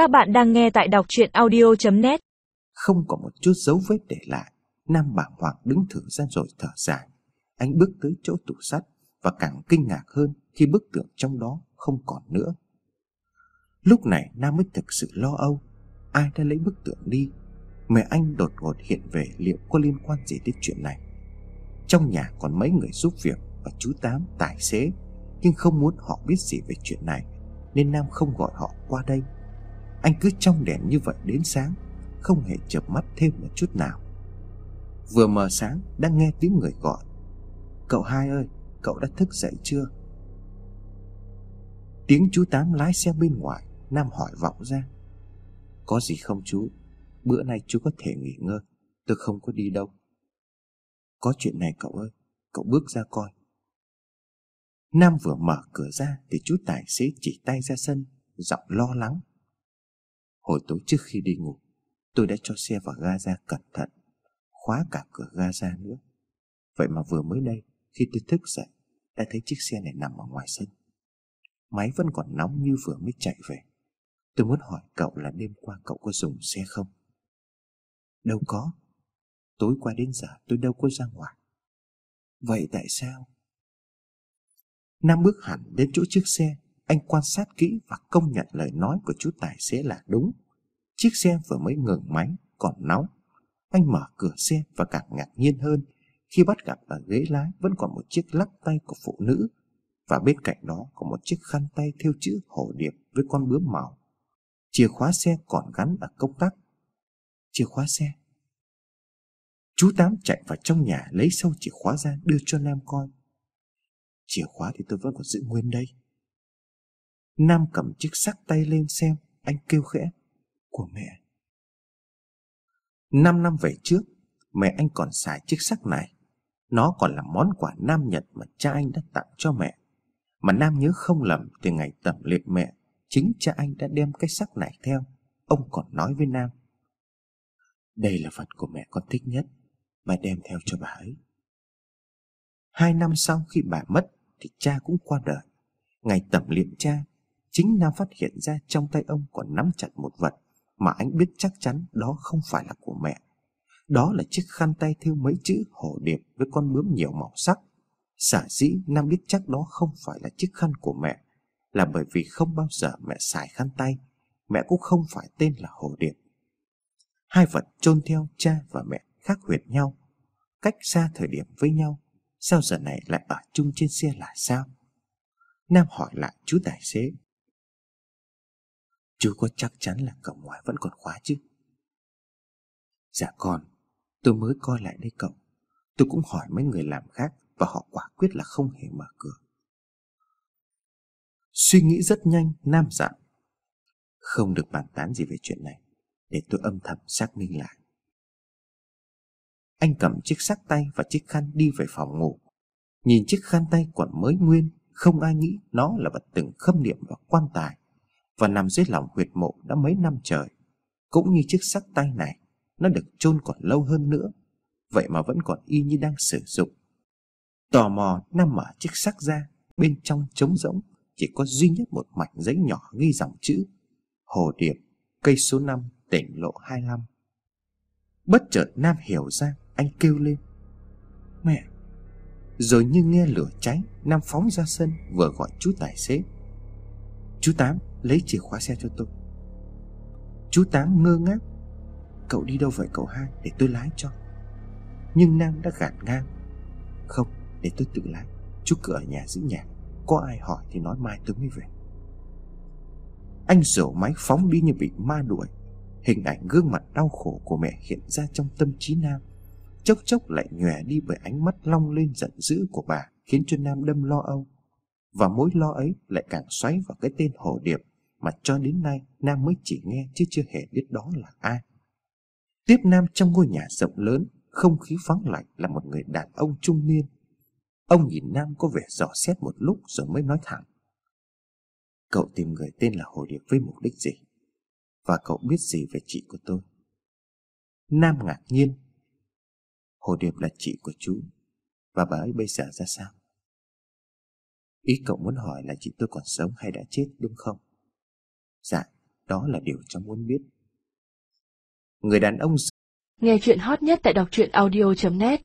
Các bạn đang nghe tại đọc chuyện audio.net Không có một chút dấu vết để lại, Nam bàng hoàng đứng thử ra rồi thở dài. Anh bước tới chỗ tủ sắt Và càng kinh ngạc hơn Khi bức tượng trong đó không còn nữa. Lúc này Nam mới thực sự lo âu, Ai đã lấy bức tượng đi? Mẹ anh đột ngột hiện về Liệu có liên quan gì đến chuyện này. Trong nhà còn mấy người giúp việc Và chú Tám tài xế, Nhưng không muốn họ biết gì về chuyện này, Nên Nam không gọi họ qua đây. Anh cứ trong đèn như vậy đến sáng, Không hề chợp mắt thêm một chút nào. Vừa mờ sáng, Đang nghe tiếng người gọi. Cậu hai ơi, Cậu đã thức dậy chưa? Tiếng chú Tám lái xe bên ngoài, Nam hỏi vọng ra. Có gì không chú? Bữa nay chú có thể nghỉ ngơi, Tôi không có đi đâu. Có chuyện này cậu ơi, Cậu bước ra coi. Nam vừa mở cửa ra Thì chú tài xế chỉ tay ra sân, Giọng lo lắng. Hồi tối trước khi đi ngủ, Tôi đã cho xe vào ga ra cẩn thận, Khóa cả cửa ga ra nữa. Vậy mà vừa mới đây, Khi tôi thức dậy, Đã thấy chiếc xe này nằm ở ngoài sân. Máy vẫn còn nóng như vừa mới chạy về. Tôi muốn hỏi cậu là đêm qua cậu có dùng xe không? Đâu có. Tối qua đến giờ, tôi đâu có ra ngoài. Vậy tại sao? Nam bước hẳn đến chỗ chiếc xe anh quan sát kỹ và công nhận lời nói của chú tài xế là đúng. Chiếc xe vừa mới ngừng máy, Còn nóng. Anh mở cửa xe và càng ngạc nhiên hơn, Khi bắt gặp ở ghế lái Vẫn còn một chiếc lắc tay của phụ nữ Và bên cạnh đó có một chiếc khăn tay thêu chữ hổ điệp với con bướm màu. Chìa khóa xe còn gắn ở công tắc. Chìa khóa xe. Chú Tám chạy vào trong nhà Lấy sâu chìa khóa ra đưa cho Nam coi. Chìa khóa thì tôi vẫn còn giữ nguyên đây. Nam cầm chiếc sắc tay lên xem, Anh kêu khẽ, Của mẹ. Năm năm về trước, Mẹ anh còn xài chiếc sắc này. Nó còn là món quà Nam Nhật Mà cha anh đã tặng cho mẹ. Mà Nam nhớ không lầm, Từ ngày tẩm liệm mẹ, Chính cha anh đã đem cái sắc này theo. Ông còn nói với Nam, Đây là vật của mẹ con thích nhất Bà đem theo cho bà ấy. Hai năm sau khi bà mất Thì cha cũng qua đời. Ngày tẩm liệm cha Chính Nam phát hiện ra trong tay ông còn nắm chặt một vật Mà anh biết chắc chắn đó không phải là của mẹ. Đó là chiếc khăn tay thêu mấy chữ hổ điệp Với con bướm nhiều màu sắc. Xả dĩ Nam biết chắc đó không phải là chiếc khăn của mẹ, Là bởi vì không bao giờ mẹ xài khăn tay. Mẹ cũng không phải tên là hổ điệp. Hai vật chôn theo cha và mẹ khác huyệt nhau, Cách xa thời điểm với nhau, Sao giờ này lại ở chung trên xe là sao? Nam hỏi lại chú tài xế. Chú có chắc chắn là cổng ngoài vẫn còn khóa chứ? Dạ con, Tôi mới coi lại đây cậu. Tôi cũng hỏi mấy người làm khác Và họ quả quyết là không hề mở cửa. Suy nghĩ rất nhanh, Nam dặn Không được bàn tán gì về chuyện này, Để tôi âm thầm xác minh lại. Anh cầm chiếc sắc tay và chiếc khăn đi về phòng ngủ. Nhìn chiếc khăn tay còn mới nguyên, Không ai nghĩ nó là vật từng khâm niệm và quan tài. Và nằm dưới lòng huyệt mộ đã mấy năm trời. Cũng như chiếc sắc tay này, Nó được chôn còn lâu hơn nữa. Vậy mà vẫn còn y như đang sử dụng. Tò mò Nam mở chiếc sắc ra, Bên trong trống rỗng, Chỉ có duy nhất một mảnh giấy nhỏ ghi dòng chữ, Hồ Điệp, Cây số 5 tỉnh lộ 25 Bất chợt Nam hiểu ra, Anh kêu lên. Mẹ! Rồi như nghe lửa cháy, Nam phóng ra sân, vừa gọi chú tài xế. Chú Tám lấy chìa khóa xe cho tôi. Chú Tám ngơ ngác. Cậu đi đâu vậy cậu hai? Để tôi lái cho. Nhưng Nam đã gạt ngang. Không, để tôi tự lái. Chú cứ ở nhà giữ nhà. Có ai hỏi thì nói mai tôi mới về. Anh rổ máy phóng đi như bị ma đuổi. Hình ảnh gương mặt đau khổ của mẹ hiện ra trong tâm trí Nam. Chốc chốc lại nhòe đi bởi ánh mắt long lên giận dữ của bà, Khiến cho Nam đâm lo âu. Và mối lo ấy lại càng xoáy vào cái tên Hồ Điệp. Mà cho đến nay, Nam mới chỉ nghe chứ chưa hề biết đó là ai Tiếp Nam trong ngôi nhà rộng lớn, Không khí vắng lạnh là một người đàn ông trung niên Ông nhìn Nam có vẻ dò xét một lúc rồi mới nói thẳng Cậu tìm người tên là Hồ Điệp với mục đích gì? Và cậu biết gì về chị của tôi? Nam ngạc nhiên Hồ Điệp là chị của chú, Và bà ấy bây giờ ra sao? Ý cậu muốn hỏi là chị tôi còn sống hay đã chết đúng không? Dạ, Đó là điều cháu muốn biết. Người đàn ông Nghe chuyện hot nhất tại đọc truyện audio.net